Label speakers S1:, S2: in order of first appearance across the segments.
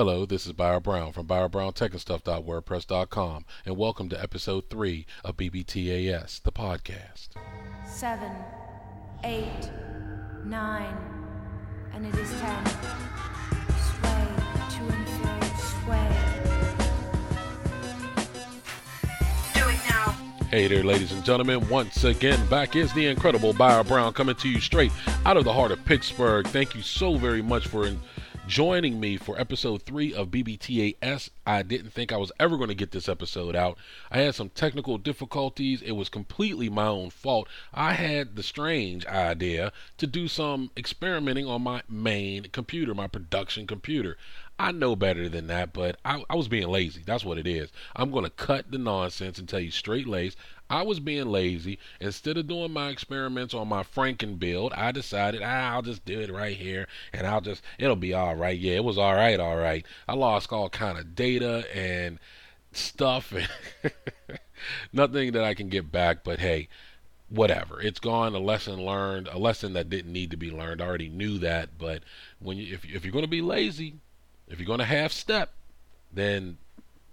S1: Hello, this is Byron Brown from ByronBrownTechandStuff.wordpress.com, and welcome to episode 3 of BBTAS, the podcast.
S2: seven, eight, nine, and it is ten. Sway to and fro, sway.
S3: Do it now.
S1: Hey there, ladies and gentlemen. Once again, back is the incredible Byron Brown coming to you straight out of the heart of Pittsburgh. Thank you so very much for in- joining me for episode three of BBTAS. I didn't think I was ever going to get this episode out. I had some technical difficulties. It was completely my own fault. I had the strange idea to do some experimenting on my main computer, my production computer. I know better than that, but I, I was being lazy. That's what it is. I'm going to cut the nonsense and tell you straight lace. I was being lazy. Instead of doing my experiments on my Franken build, I decided ah, I'll just do it right here and I'll just, it'll be all right. Yeah, it was all right, all right. I lost all kind of data and stuff and nothing that I can get back, but hey, whatever. It's gone. A lesson learned. A lesson that didn't need to be learned. I already knew that. But when you, if if you're going to be lazy, if you're going to half step, then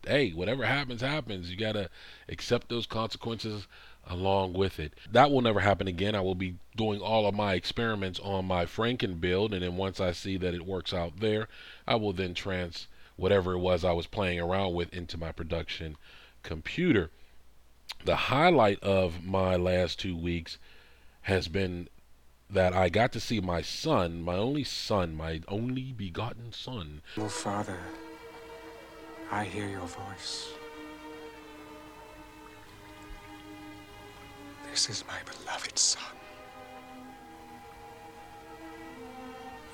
S1: hey, whatever happens, happens. You got to accept those consequences along with it. That will never happen again. I will be doing all of my experiments on my Franken build, and then once I see that it works out there, I will then trans whatever it was I was playing around with into my production computer. The highlight of my last two weeks has been that I got to see my son, my only son, my only begotten son,
S4: Oh, Father, I hear your voice. This is my beloved Son,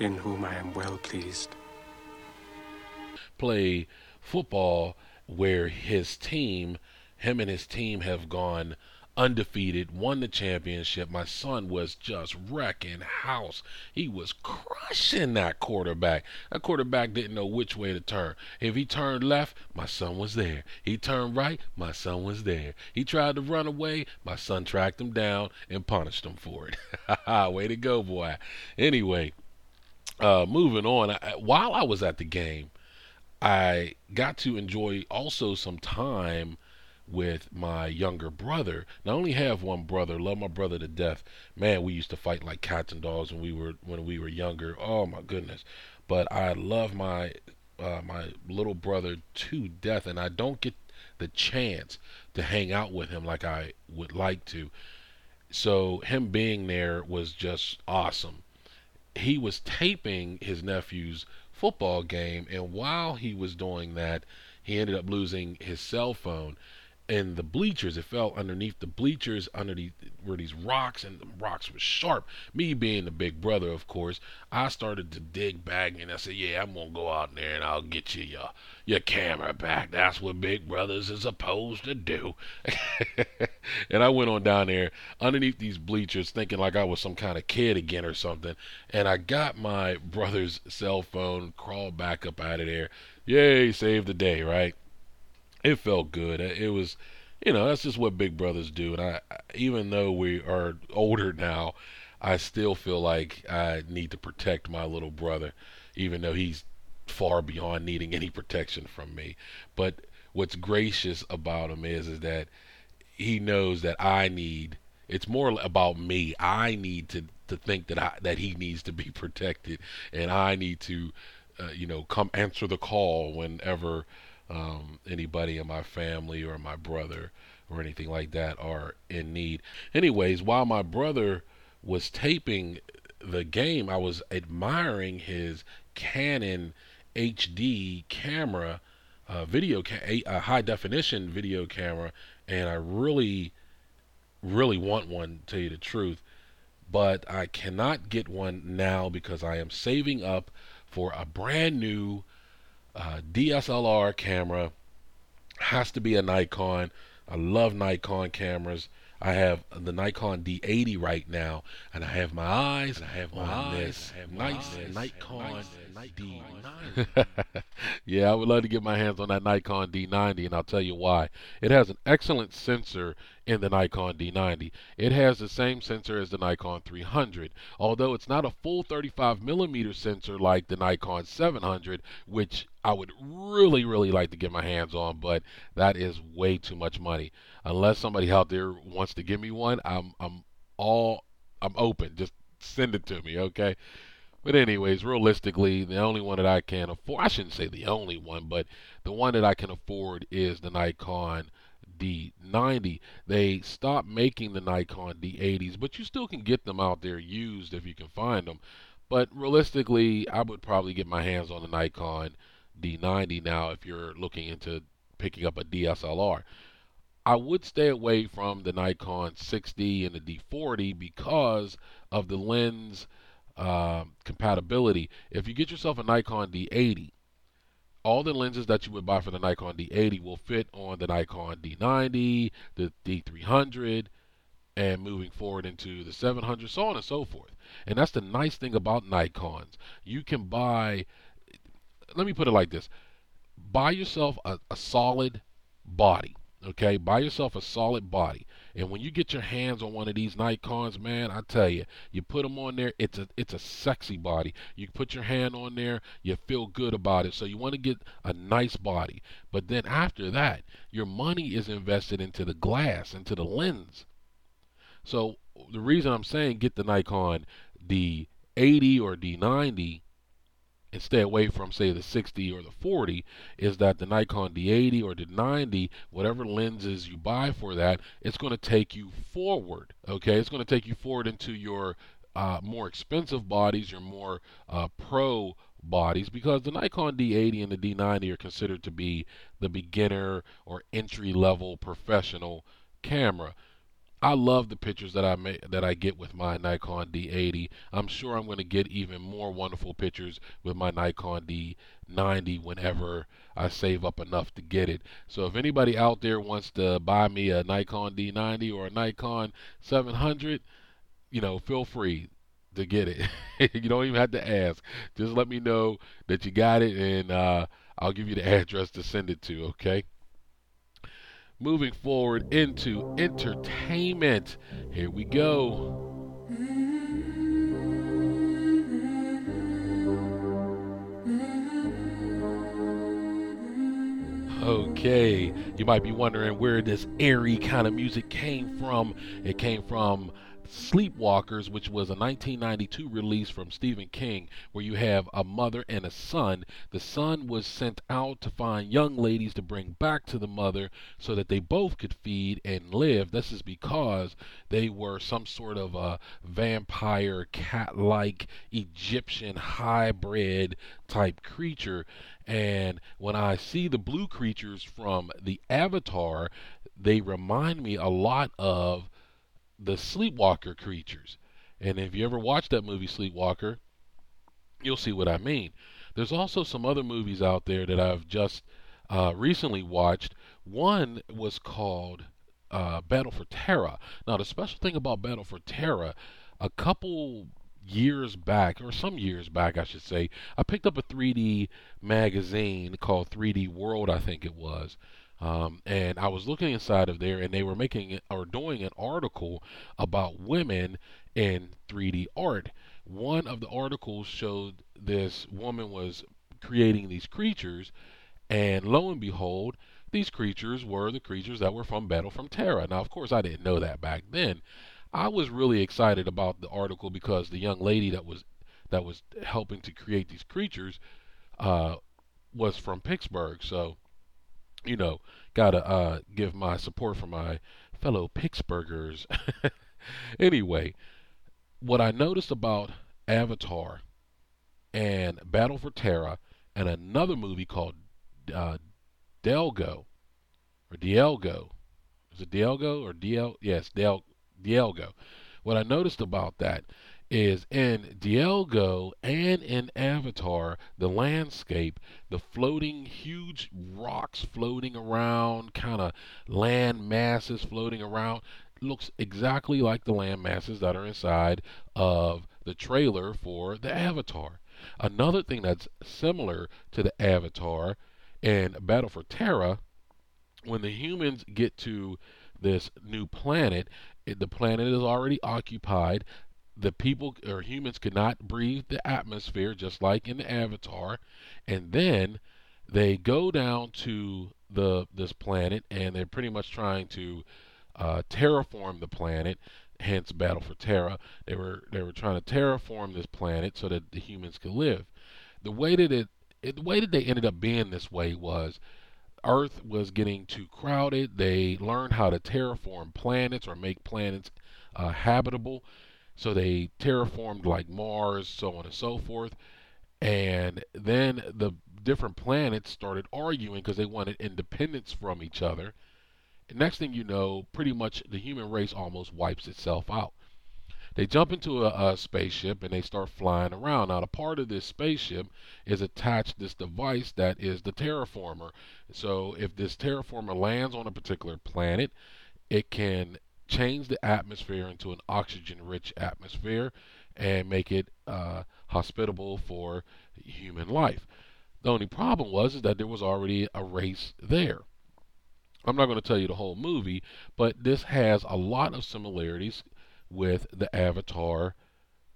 S4: in whom I am well pleased.
S1: play football where his team, him and his team have gone undefeated, won the championship. My son was just wrecking house. He was crushing that quarterback. That quarterback didn't know which way to turn. If he turned left, my son was there. He turned right, my son was there. He tried to run away, my son tracked him down and punished him for it. way to go, boy. Anyway, uh, moving on. I, while I was at the game, I got to enjoy also some time with my younger brother. Now, I only have one brother. Love my brother to death. Man, we used to fight like cats and dogs when we were when we were younger. Oh my goodness! But I love my uh, my little brother to death, and I don't get the chance to hang out with him like I would like to. So him being there was just awesome. He was taping his nephew's football game, and while he was doing that, he ended up losing his cell phone. And the bleachers, it fell underneath the bleachers, underneath were these rocks, and the rocks were sharp. Me being the big brother, of course, I started to dig back, and I said, "Yeah, I'm gonna go out there and I'll get you your your camera back. That's what big brothers is supposed to do." and I went on down there underneath these bleachers, thinking like I was some kind of kid again or something. And I got my brother's cell phone, crawled back up out of there. Yay, saved the day, right? It felt good. It was, you know, that's just what big brothers do. And I, even though we are older now, I still feel like I need to protect my little brother, even though he's far beyond needing any protection from me. But what's gracious about him is, is that he knows that I need. It's more about me. I need to to think that I that he needs to be protected, and I need to, uh, you know, come answer the call whenever um, anybody in my family or my brother or anything like that are in need. Anyways, while my brother was taping the game, I was admiring his Canon HD camera, uh, video ca- a, high definition video camera, and I really, really want one. To tell you the truth, but I cannot get one now because I am saving up for a brand new uh, DSLR camera. Has to be a Nikon. I love Nikon cameras. I have the Nikon D80 right now, and I have my eyes. I have my eyes. Nice Nikon D9. Yeah, I would love to get my hands on that Nikon D90, and I'll tell you why. It has an excellent sensor in the Nikon D90. It has the same sensor as the Nikon 300, although it's not a full 35 millimeter sensor like the Nikon 700, which I would really, really like to get my hands on, but that is way too much money. Unless somebody out there wants to give me one, I'm I'm all I'm open. Just send it to me, okay? But anyways, realistically, the only one that I can afford, I shouldn't say the only one, but the one that I can afford is the Nikon D90. They stopped making the Nikon D80s, but you still can get them out there used if you can find them. But realistically, I would probably get my hands on the Nikon D90 now if you're looking into picking up a DSLR. I would stay away from the Nikon 6D and the D40 because of the lens uh, compatibility. If you get yourself a Nikon D80, all the lenses that you would buy for the Nikon D80 will fit on the Nikon D90, the D300, and moving forward into the 700, so on and so forth. And that's the nice thing about Nikons. You can buy, let me put it like this buy yourself a, a solid body. Okay, buy yourself a solid body. And when you get your hands on one of these Nikons, man, I tell you, you put them on there, it's a it's a sexy body. You put your hand on there, you feel good about it. So you want to get a nice body. But then after that, your money is invested into the glass, into the lens. So the reason I'm saying get the Nikon D80 or D90 and stay away from say the 60 or the 40 is that the Nikon D80 or the 90 whatever lenses you buy for that it's going to take you forward okay? It's going to take you forward into your uh, more expensive bodies your more uh, pro bodies because the Nikon D80 and the D90 are considered to be the beginner or entry level professional camera I love the pictures that I make, that I get with my Nikon D80. I'm sure I'm going to get even more wonderful pictures with my Nikon D90 whenever I save up enough to get it. So if anybody out there wants to buy me a Nikon D90 or a Nikon 700, you know, feel free to get it. you don't even have to ask. Just let me know that you got it, and uh, I'll give you the address to send it to. Okay moving forward into entertainment. Here we go. Okay, you might be wondering where this airy kind of music came from. It came from Sleepwalkers, which was a 1992 release from Stephen King, where you have a mother and a son. The son was sent out to find young ladies to bring back to the mother so that they both could feed and live. This is because they were some sort of a vampire, cat like Egyptian hybrid type creature. And when I see the blue creatures from the Avatar, they remind me a lot of the Sleepwalker creatures. And if you ever watch that movie Sleepwalker, you'll see what I mean. There's also some other movies out there that I've just uh, recently watched. One was called uh, Battle for Terra. Now, the special thing about Battle for Terra, a couple years back, or some years back, I should say, I picked up a 3D magazine called 3D World, I think it was. Um, and I was looking inside of there, and they were making or doing an article about women in 3D art. One of the articles showed this woman was creating these creatures, and lo and behold, these creatures were the creatures that were from Battle from Terra. Now, of course, I didn't know that back then. I was really excited about the article because the young lady that was that was helping to create these creatures uh, was from Pittsburgh, so you know, gotta uh, give my support for my fellow Pittsburghers. anyway, what I noticed about Avatar and Battle for Terra and another movie called uh, Delgo or Dielgo. Is it Dielgo or Diel? Yes, Del Dielgo. What I noticed about that is in Dielgo and in Avatar, the landscape, the floating, huge rocks floating around, kind of land masses floating around, looks exactly like the land masses that are inside of the trailer for the Avatar. Another thing that's similar to the Avatar and Battle for Terra, when the humans get to this new planet, it, the planet is already occupied. The people or humans cannot breathe the atmosphere, just like in the Avatar, and then they go down to the this planet, and they're pretty much trying to uh, terraform the planet. Hence, Battle for Terra. They were they were trying to terraform this planet so that the humans could live. The way that it, it the way that they ended up being this way was Earth was getting too crowded. They learned how to terraform planets or make planets uh, habitable. So they terraformed like Mars, so on and so forth. And then the different planets started arguing because they wanted independence from each other. And next thing you know, pretty much the human race almost wipes itself out. They jump into a, a, spaceship and they start flying around. Now, a part of this spaceship is attached this device that is the terraformer. So, if this terraformer lands on a particular planet, it can change the atmosphere into an oxygen-rich atmosphere and make it uh, hospitable for human life. The only problem was is that there was already a race there. I'm not going to tell you the whole movie, but this has a lot of similarities with the Avatar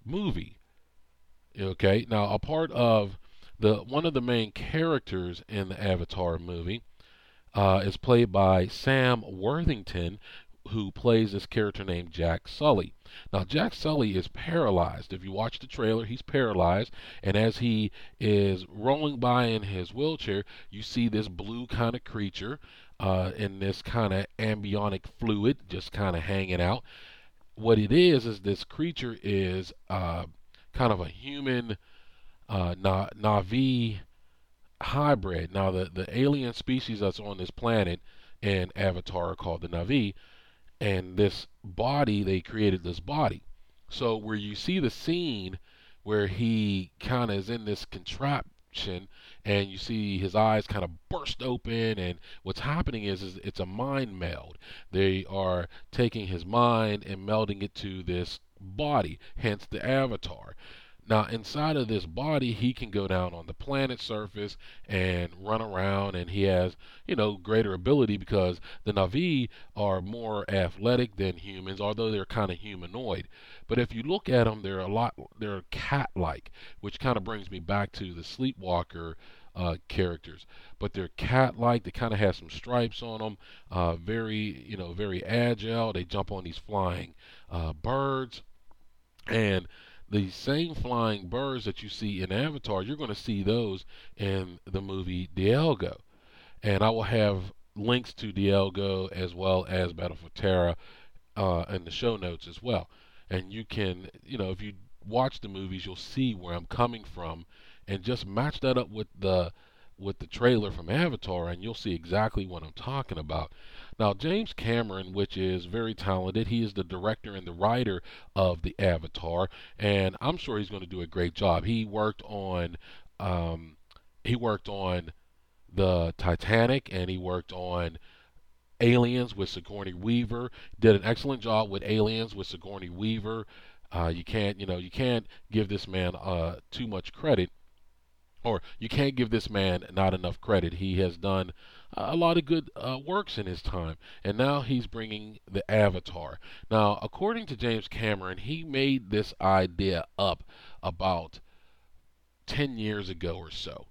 S1: movie. Okay, now a part of the one of the main characters in the Avatar movie uh, is played by Sam Worthington, who plays this character named Jack Sully. Now, Jack Sully is paralyzed. If you watch the trailer, he's paralyzed, and as he is rolling by in his wheelchair, you see this blue kind of creature uh, in this kind of ambionic fluid just kind of hanging out. What it is is this creature is uh, kind of a human uh, Na- Navi hybrid. Now, the the alien species that's on this planet in Avatar are called the Navi and this body they created this body. So where you see the scene where he kind of is in this contraption and you see his eyes kind of burst open and what's happening is, is it's a mind meld. They are taking his mind and melding it to this body hence the avatar now, inside of this body, he can go down on the planet surface and run around, and he has, you know, greater ability because the Navi are more athletic than humans, although they're kind of humanoid. But if you look at them, they're a lot, they're cat-like, which kind of brings me back to the Sleepwalker uh, characters. But they're cat-like. They kind of have some stripes on them. Uh, very, you know, very agile. They jump on these flying uh, birds, and the same flying birds that you see in Avatar, you're going to see those in the movie Dialga. And I will have links to Dialga as well as Battle for Terra uh, in the show notes as well. And you can, you know, if you watch the movies, you'll see where I'm coming from, and just match that up with the with the trailer from Avatar, and you'll see exactly what I'm talking about. Now, James Cameron, which is very talented, he is the director and the writer of the Avatar, and I'm sure he's going to do a great job. He worked on, um, he worked on the Titanic, and he worked on Aliens with Sigourney Weaver. Did an excellent job with Aliens with Sigourney Weaver. Uh, you can't, you know, you can't give this man uh, too much credit, or you can't give this man not enough credit. He has done a lot of good uh, works in his time, and now he's bringing the Avatar. Now, according to James Cameron, he made this idea up about 10 years ago or so.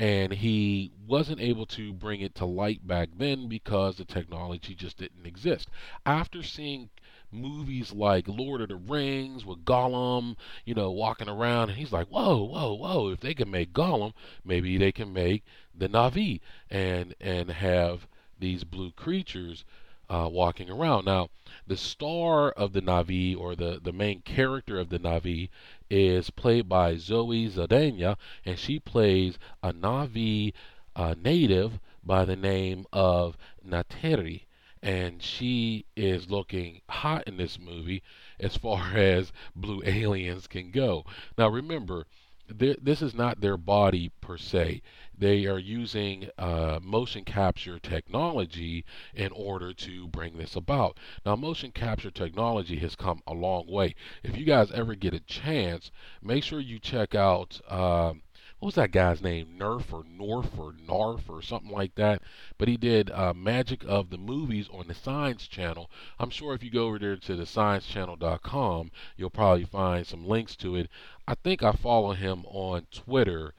S1: And he wasn't able to bring it to light back then because the technology just didn't exist. After seeing movies like Lord of the Rings with Gollum, you know, walking around, and he's like, whoa, whoa, whoa, if they can make Gollum, maybe they can make the Navi and and have these blue creatures uh, walking around. Now, the star of the Navi or the, the main character of the Navi is played by Zoe Saldana, and she plays a Navi uh, native by the name of Neytiri. And she is looking hot in this movie as far as blue aliens can go. Now, remember, this is not their body per se. They are using uh, motion capture technology in order to bring this about. Now, motion capture technology has come a long way. If you guys ever get a chance, make sure you check out. Uh, what was that guy's name? Nerf or Norf or Narf or something like that. But he did uh, Magic of the Movies on the Science Channel. I'm sure if you go over there to the sciencechannel.com, you'll probably find some links to it. I think I follow him on Twitter,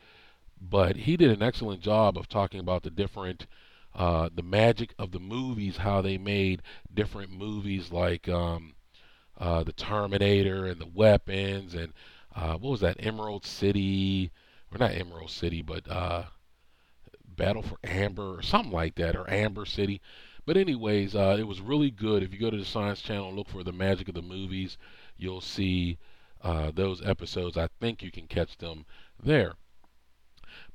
S1: but he did an excellent job of talking about the different. Uh, the magic of the movies, how they made different movies like um, uh, the Terminator and the weapons, and uh, what was that, Emerald City, or not Emerald City, but uh, Battle for Amber or something like that, or Amber City. But anyways, uh, it was really good. If you go to the Science Channel and look for the magic of the movies, you'll see uh, those episodes. I think you can catch them there.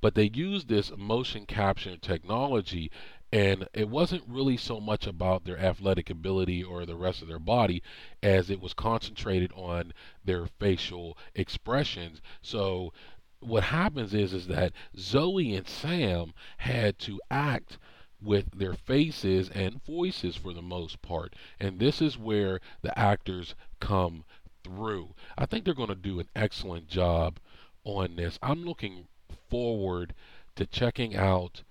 S1: But they used this motion capture technology, and it wasn't really so much about their athletic ability or the rest of their body as it was concentrated on their facial expressions. So what happens is is that Zoe and Sam had to act with their faces and voices for the most part. And this is where the actors come through. I think they're going to do an excellent job on this. I'm looking forward to checking out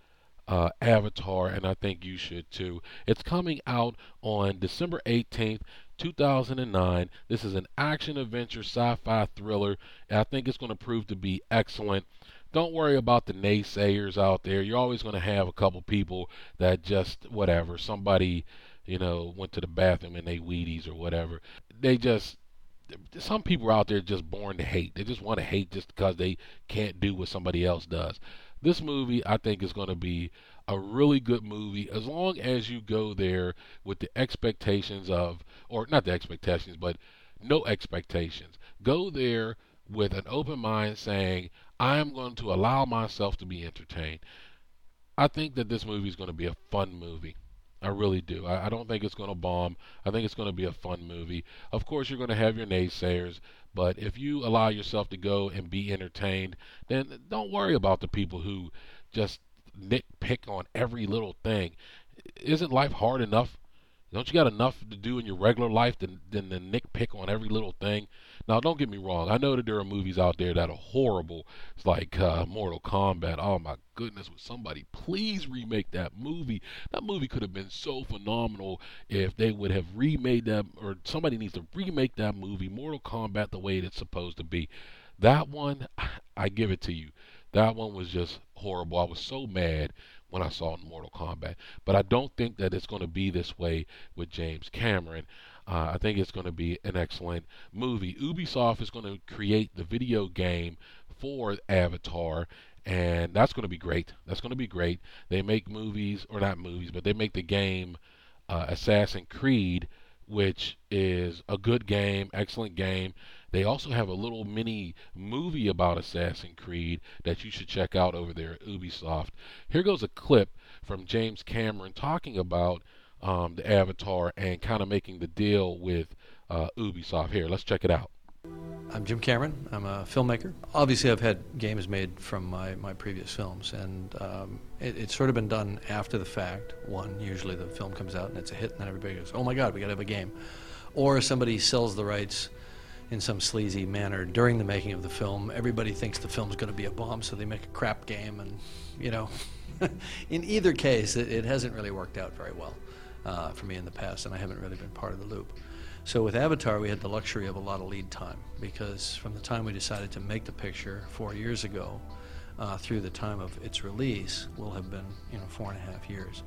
S1: uh, Avatar, and I think you should too. It's coming out on December 18th, 2009. This is an action adventure sci fi thriller. I think it's going to prove to be excellent. Don't worry about the naysayers out there. You're always going to have a couple people that just, whatever, somebody, you know, went to the bathroom and they Wheaties or whatever. They just, some people out there just born to hate. They just want to hate just because they can't do what somebody else does. This movie, I think, is going to be a really good movie as long as you go there with the expectations of, or not the expectations, but no expectations. Go there with an open mind saying, I am going to allow myself to be entertained. I think that this movie is going to be a fun movie. I really do. I, I don't think it's going to bomb. I think it's going to be a fun movie. Of course, you're going to have your naysayers, but if you allow yourself to go and be entertained, then don't worry about the people who just nitpick on every little thing. Isn't life hard enough? Don't you got enough to do in your regular life than, than to nitpick on every little thing? Now, don't get me wrong. I know that there are movies out there that are horrible. It's like uh, Mortal Kombat. Oh my goodness, would somebody please remake that movie? That movie could have been so phenomenal if they would have remade that, or somebody needs to remake that movie, Mortal Kombat, the way it's supposed to be. That one, I give it to you. That one was just horrible. I was so mad when I saw Mortal Kombat. But I don't think that it's going to be this way with James Cameron. Uh, I think it's going to be an excellent movie. Ubisoft is going to create the video game for Avatar, and that's going to be great. That's going to be great. They make movies, or not movies, but they make the game uh, Assassin's Creed, which is a good game, excellent game. They also have a little mini movie about Assassin's Creed that you should check out over there at Ubisoft. Here goes a clip from James Cameron talking about um, the Avatar and kind of making the deal with uh, Ubisoft. Here, let's check it out.
S5: I'm Jim Cameron. I'm a filmmaker. Obviously, I've had games made from my, my previous films, and um, it, it's sort of been done after the fact. One, usually the film comes out and it's a hit, and then everybody goes, oh my God, we got to have a game. Or somebody sells the rights in some sleazy manner during the making of the film. Everybody thinks the film's going to be a bomb, so they make a crap game, and, you know, in either case, it, it, hasn't really worked out very well uh, for me in the past, and I haven't really been part of the loop. So with Avatar, we had the luxury of a lot of lead time because from the time we decided to make the picture four years ago uh, through the time of its release will have been you know four and a half years.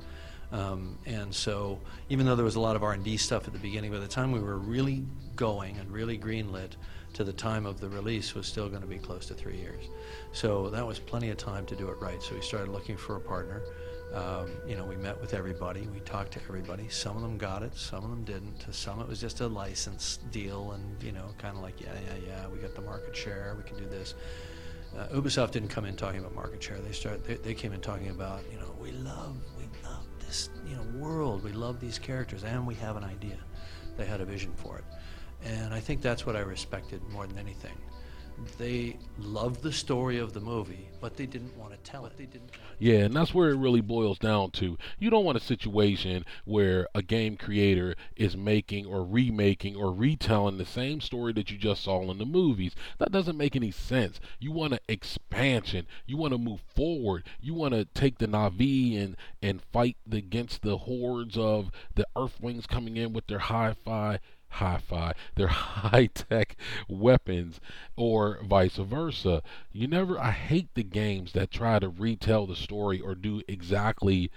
S5: Um, and so even though there was a lot of R&D stuff at the beginning, by the time we were really going and really greenlit to the time of the release was still going to be close to three years. So that was plenty of time to do it right. So we started looking for a partner. Um, you know, we met with everybody, we talked to everybody. Some of them got it, some of them didn't. To some, it was just a license deal, and you know, kind of like, yeah, yeah, yeah, we got the market share, we can do this. Uh, Ubisoft didn't come in talking about market share. They start, they, they came in talking about, you know, we love, we love this, you know, world. We love these characters, and we have an idea. They had a vision for it, and I think that's what I respected more than anything. they loved the story of the movie, but they didn't want to tell it. They didn't.
S1: Yeah, and that's where it really boils down to. You don't want a situation where a game creator is making or remaking or retelling the same story that you just saw in the movies. That doesn't make any sense. You want an expansion. You want to move forward. You want to take the Navi and and fight against the hordes of the Earthlings coming in with their hi-fi hi-fi, their high-tech weapons, or vice versa. You never. I hate the games that try to retell the story or do exactly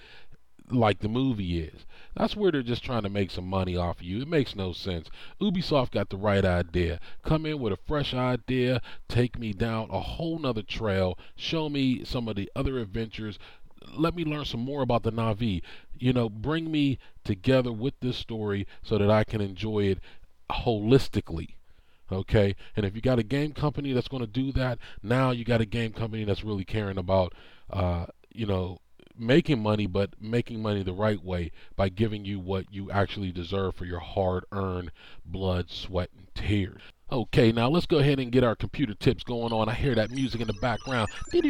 S1: like the movie is. That's where they're just trying to make some money off of you. It makes no sense. Ubisoft got the right idea. Come in with a fresh idea, take me down a whole nother trail, show me some of the other adventures. Let me learn some more about the Navi. You know, bring me together with this story so that I can enjoy it holistically. Okay, and if you got a game company that's going to do that, now you got a game company that's really caring about, uh, you know, making money, but making money the right way by giving you what you actually deserve for your hard earned blood, sweat, and tears. Okay, now let's go ahead and get our computer tips going on. I hear that music in the background.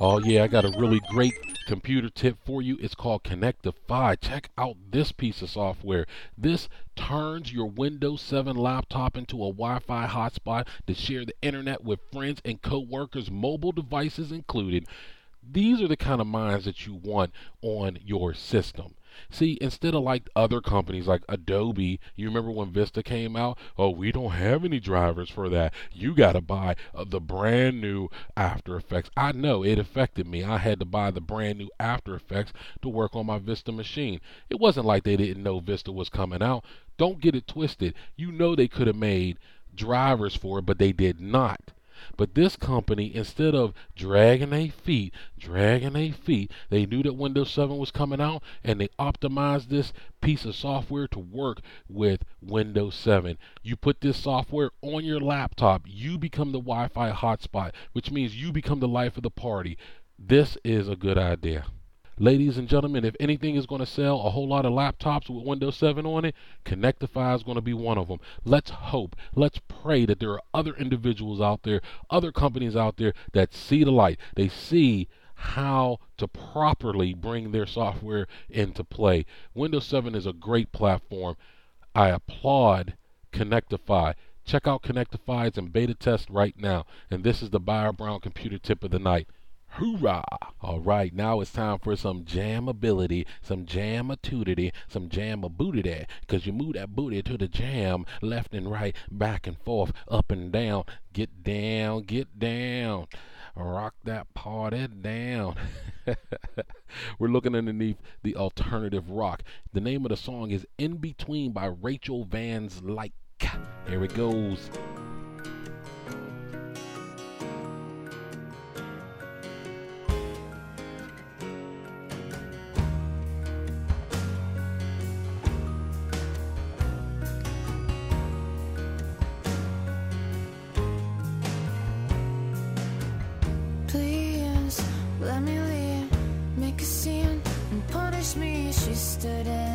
S1: Oh, yeah, I got a really great computer tip for you. It's called Connectify. Check out this piece of software. This turns your Windows 7 laptop into a Wi Fi hotspot to share the internet with friends and co workers, mobile devices included. These are the kind of minds that you want on your system. See, instead of like other companies like Adobe, you remember when Vista came out? Oh, we don't have any drivers for that. You got to buy uh, the brand new After Effects. I know it affected me. I had to buy the brand new After Effects to work on my Vista machine. It wasn't like they didn't know Vista was coming out. Don't get it twisted. You know they could have made drivers for it, but they did not. But this company, instead of dragging their feet, dragging their feet, they knew that Windows 7 was coming out and they optimized this piece of software to work with Windows 7. You put this software on your laptop, you become the Wi Fi hotspot, which means you become the life of the party. This is a good idea. Ladies and gentlemen, if anything is going to sell a whole lot of laptops with Windows 7 on it, Connectify is going to be one of them. Let's hope, let's pray that there are other individuals out there, other companies out there that see the light. They see how to properly bring their software into play. Windows 7 is a great platform. I applaud Connectify. Check out Connectify. It's in beta test right now. And this is the Buyer Brown computer tip of the night. Hoorah! All right, now it's time for some jamability, some jamatudity, some jamabootity, because you move that booty to the jam, left and right, back and forth, up and down. Get down, get down. Rock that party down. We're looking underneath the alternative rock. The name of the song is In Between by Rachel Van Slyke. Here it goes.
S2: Me.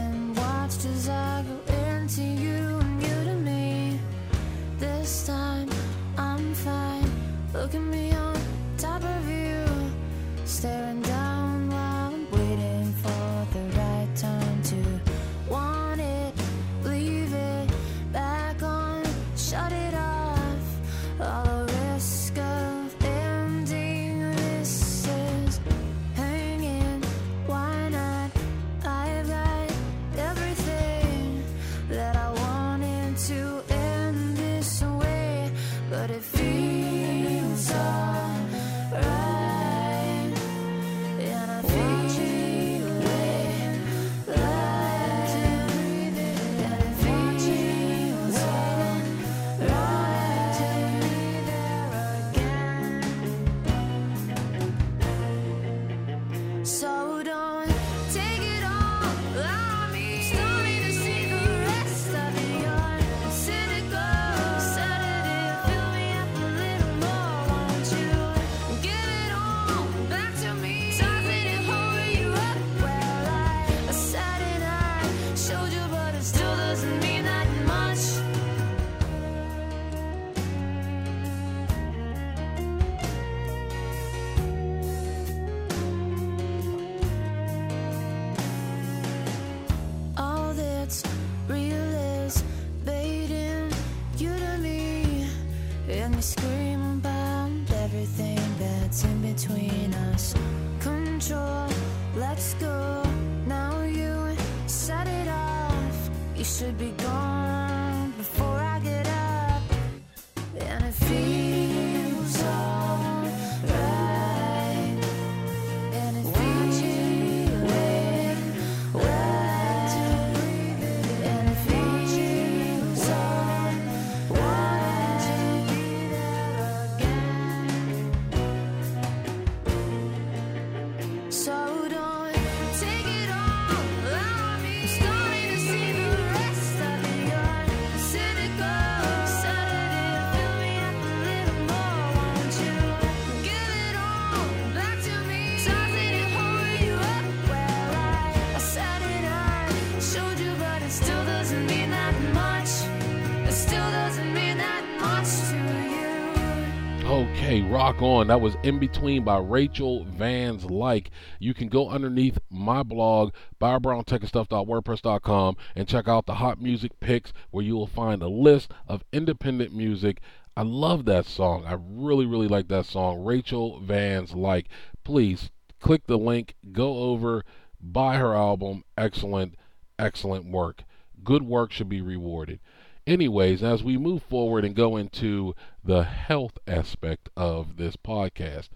S1: Okay, rock on. That was In Between by Rachel Van Slyke. You can go underneath my blog, ByronTechandStuff.wordpress.com, and check out the hot music picks where you will find a list of independent music. I love that song. I really, really like that song. Rachel Van Slyke. Please click the link, go over, buy her album. Excellent, excellent work. Good work should be rewarded. Anyways, as we move forward and go into the health aspect of this podcast,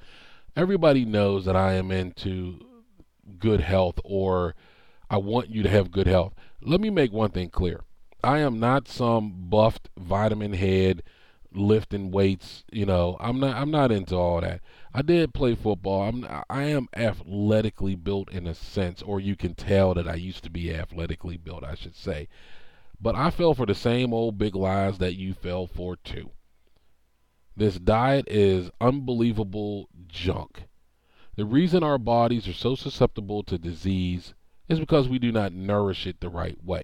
S1: everybody knows that I am into good health or I want you to have good health. Let me make one thing clear. I am not some buffed vitamin head lifting weights, you know. I'm not I'm not into all that. I did play football. I'm I am athletically built in a sense or you can tell that I used to be athletically built, I should say. But I fell for the same old big lies that you fell for too. This diet is unbelievable junk. The reason our bodies are so susceptible to disease is because we do not nourish it the right way.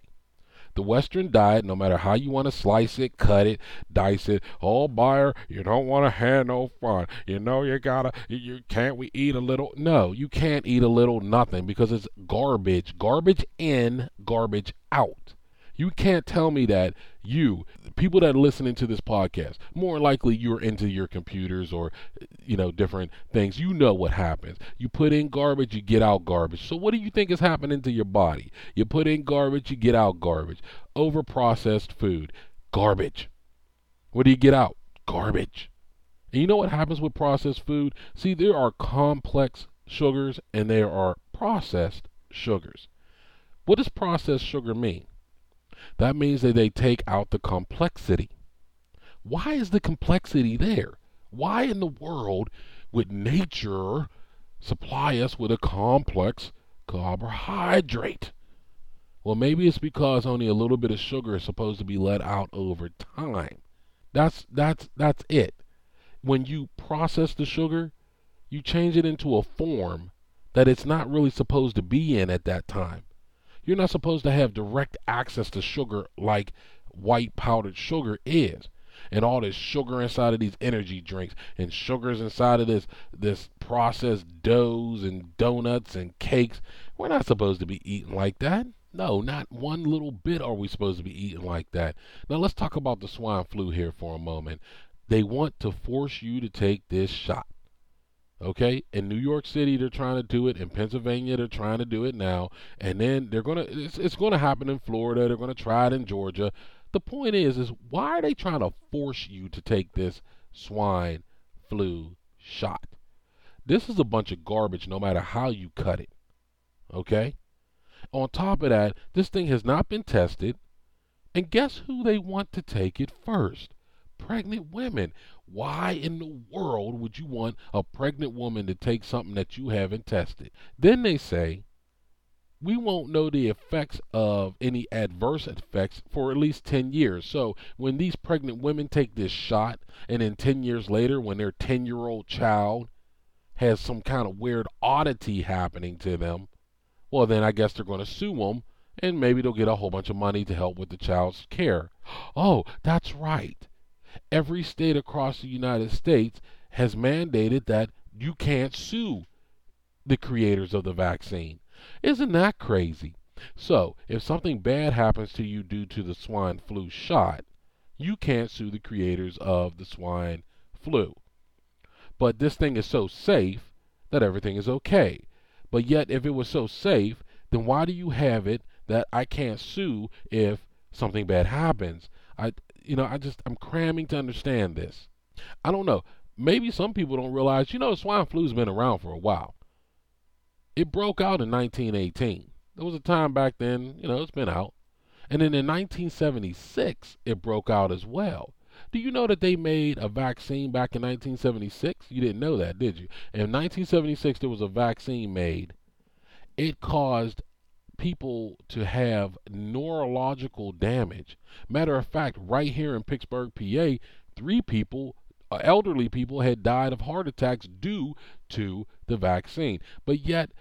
S1: The Western diet, no matter how you want to slice it, cut it, dice it, oh buyer, you don't want to have no fun. You know you gotta you can't we eat a little no, you can't eat a little nothing because it's garbage. Garbage in, garbage out. You can't tell me that you, people that are listening to this podcast, more likely you're into your computers or, you know, different things. You know what happens. You put in garbage, you get out garbage. So what do you think is happening to your body? You put in garbage, you get out garbage. Over processed food, garbage. What do you get out? Garbage. And you know what happens with processed food? See, there are complex sugars and there are processed sugars. What does processed sugar mean? That means that they take out the complexity. Why is the complexity there? Why in the world would nature supply us with a complex carbohydrate? Well, maybe it's because only a little bit of sugar is supposed to be let out over time. That's that's that's it. When you process the sugar, you change it into a form that it's not really supposed to be in at that time. You're not supposed to have direct access to sugar like white powdered sugar is. And all this sugar inside of these energy drinks and sugars inside of this this processed doughs and donuts and cakes. We're not supposed to be eating like that. No, not one little bit are we supposed to be eating like that. Now let's talk about the swine flu here for a moment. They want to force you to take this shot. Okay, in New York City they're trying to do it. In Pennsylvania they're trying to do it now, and then they're gonna. It's, it's gonna happen in Florida. They're gonna try it in Georgia. The point is, is why are they trying to force you to take this swine flu shot? This is a bunch of garbage, no matter how you cut it. Okay. On top of that, this thing has not been tested, and guess who they want to take it first? Pregnant women. Why in the world would you want a pregnant woman to take something that you haven't tested? Then they say, we won't know the effects of any adverse effects for at least 10 years. So when these pregnant women take this shot, and then 10 years later, when their 10 year old child has some kind of weird oddity happening to them, well, then I guess they're going to sue them and maybe they'll get a whole bunch of money to help with the child's care. Oh, that's right every state across the United States has mandated that you can't sue the creators of the vaccine. Isn't that crazy? So, if something bad happens to you due to the swine flu shot, you can't sue the creators of the swine flu. But this thing is so safe that everything is okay. But yet, if it was so safe, then why do you have it that I can't sue if something bad happens. I, you know, I just I'm cramming to understand this. I don't know. Maybe some people don't realize. You know, swine flu's been around for a while. It broke out in 1918. There was a time back then. You know, it's been out. And then in 1976, it broke out as well. Do you know that they made a vaccine back in 1976? You didn't know that, did you? In 1976, there was a vaccine made. It caused people to have neurological damage. Matter of fact, right here in Pittsburgh, PA, three people, uh, elderly people, had died of heart attacks due to the vaccine. But yet,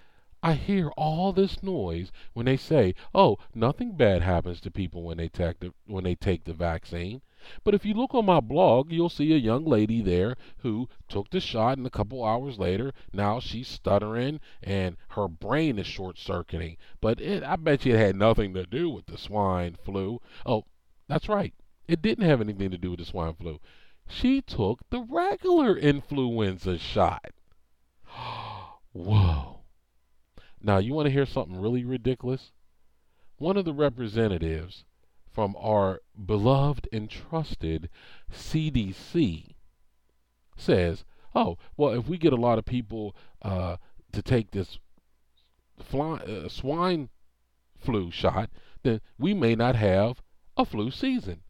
S1: I hear all this noise when they say, "Oh, nothing bad happens to people when they take the when they take the vaccine." But if you look on my blog, you'll see a young lady there who took the shot, and a couple hours later, now she's stuttering and her brain is short circuiting. But it, I bet you it had nothing to do with the swine flu. Oh, that's right. It didn't have anything to do with the swine flu. She took the regular influenza shot. Whoa. Now, you want to hear something really ridiculous? One of the representatives from our beloved and trusted CDC says, oh, well, if we get a lot of people uh, to take this fly, uh, swine flu shot, then we may not have a flu season.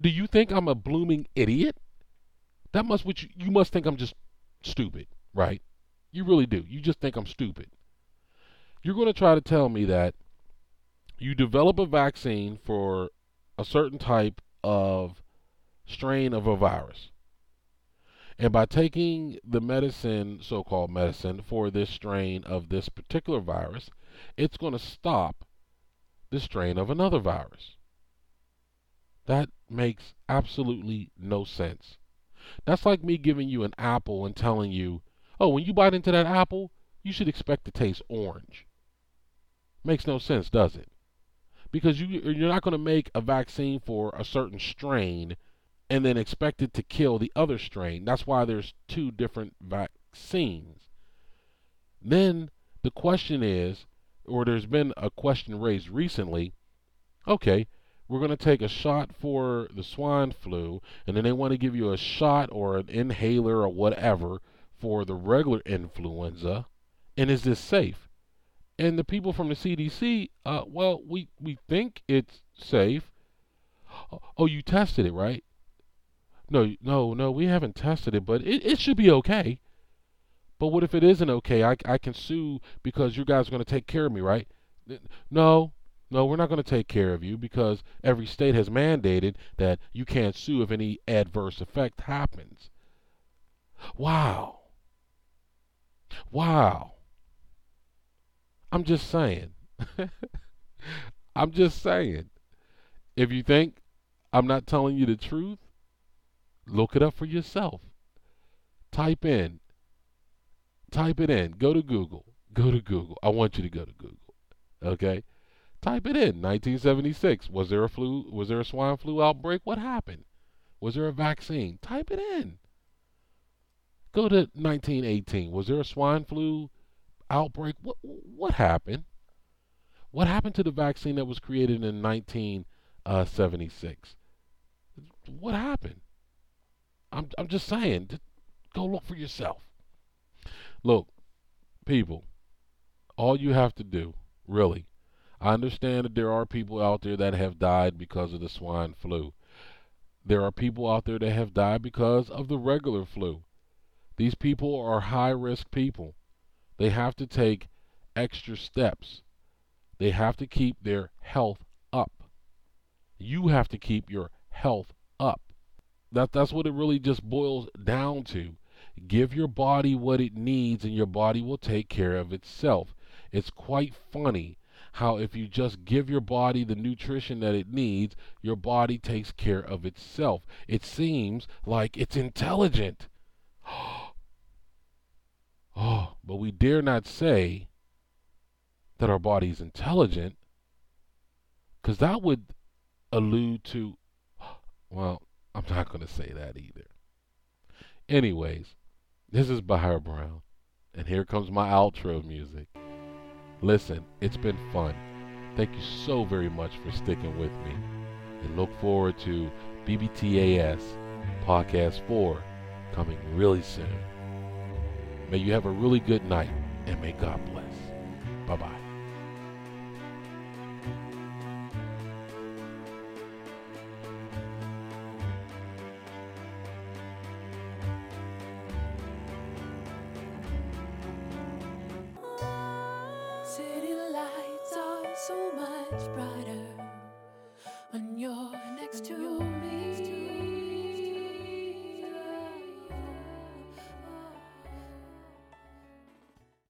S1: Do you think I'm a blooming idiot? That must you, you must think I'm just stupid, right? You really do. You just think I'm stupid. You're going to try to tell me that you develop a vaccine for a certain type of strain of a virus. And by taking the medicine, so called medicine, for this strain of this particular virus, it's going to stop the strain of another virus. That makes absolutely no sense. That's like me giving you an apple and telling you, oh, when you bite into that apple, you should expect to taste orange. Makes no sense, does it? Because you you're not going to make a vaccine for a certain strain and then expect it to kill the other strain. That's why there's two different vaccines. Then the question is, or there's been a question raised recently, okay, we're going to take a shot for the swine flu, and then they want to give you a shot or an inhaler or whatever for the regular influenza. And is this safe? And the people from the CDC, uh, well, we, we think it's safe. Oh, you tested it, right? No, no, no, we haven't tested it, but it, it should be okay. But what if it isn't okay? I, I can sue because you guys are going to take care of me, right? No, no, we're not going to take care of you because every state has mandated that you can't sue if any adverse effect happens. Wow. Wow. I'm just saying. I'm just saying. If you think I'm not telling you the truth, look it up for yourself. Type in. Type it in. Go to Google. Go to Google. I want you to go to Google. Okay? Type it in. 1976. Was there a flu was there a swine flu outbreak? What happened? Was there a vaccine? Type it in. Go to 1918. Was there a swine flu outbreak. What what happened? What happened to the vaccine that was created in 1976? Uh, what happened? I'm I'm just saying. Go look for yourself. Look, people, all you have to do, really, I understand that there are people out there that have died because of the swine flu. There are people out there that have died because of the regular flu. These people are high risk people. They have to take extra steps. They have to keep their health up. You have to keep your health up. That that's what it really just boils down to. Give your body what it needs and your body will take care of itself. It's quite funny how if you just give your body the nutrition that it needs, your body takes care of itself. It seems like it's intelligent. Oh, but we dare not say that our body is intelligent because that would allude to, well, I'm not going to say that either. Anyways, this is Buyer Brown, and here comes my outro music. Listen, it's been fun. Thank you so very much for sticking with me, and look forward to BBTAS Podcast 4 coming really soon. May you have a really good night and may God bless. Bye bye.